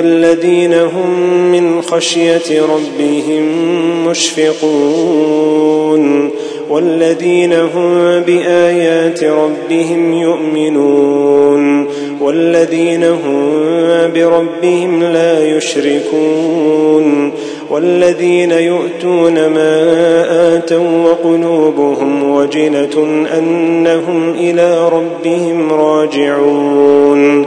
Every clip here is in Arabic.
الذين هم من خشيه ربهم مشفقون والذين هم بايات ربهم يؤمنون والذين هم بربهم لا يشركون والذين يؤتون ما اتوا وقلوبهم وجله انهم إلى ربهم راجعون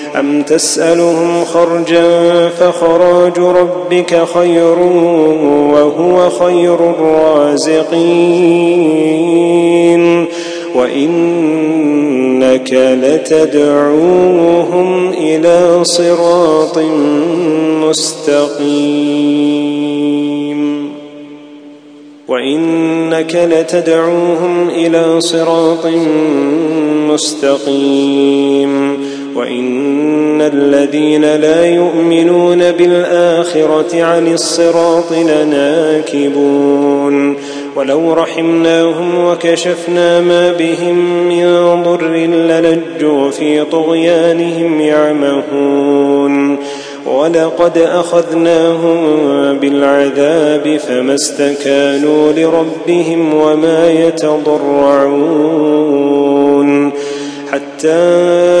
أم تسألهم خرجا فخراج ربك خير وهو خير الرازقين وإنك لتدعوهم إلى صراط مستقيم وإنك لتدعوهم إلى صراط مستقيم وان الذين لا يؤمنون بالاخره عن الصراط لناكبون ولو رحمناهم وكشفنا ما بهم من ضر للجوا في طغيانهم يعمهون ولقد اخذناهم بالعذاب فما استكانوا لربهم وما يتضرعون حتى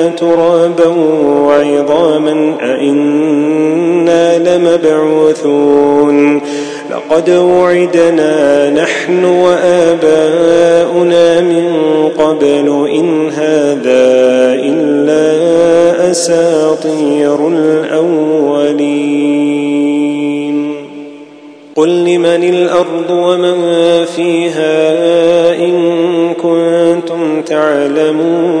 وعظاما أإنا لمبعوثون لقد وعدنا نحن وآباؤنا من قبل إن هذا إلا أساطير الأولين. قل لمن الأرض ومن فيها إن كنتم تعلمون.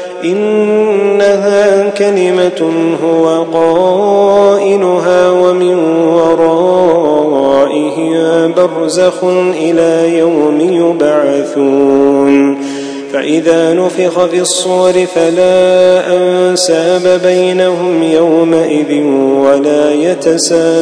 إنها كلمة هو قائلها ومن ورائهم برزخ إلى يوم يبعثون. فإذا نفخ في الصور فلا أنساب بينهم يومئذ ولا يتساءلون.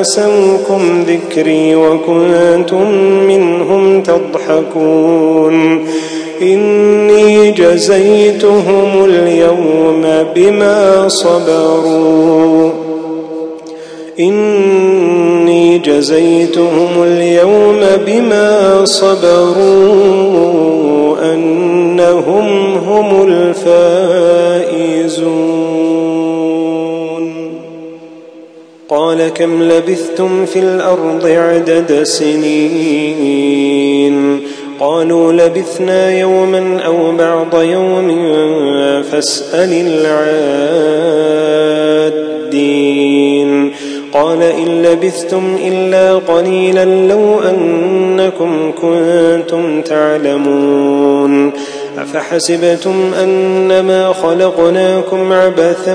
أنسوكم ذكري وكنتم منهم تضحكون. إني جزيتهم اليوم بما صبروا. إني جزيتهم اليوم بما صبروا. أنهم هم الفائزون. قال كم لبثتم في الأرض عدد سنين قالوا لبثنا يوما أو بعض يوم فاسأل العادين قال إن لبثتم إلا قليلا لو أنكم كنتم تعلمون أفحسبتم أنما خلقناكم عبثا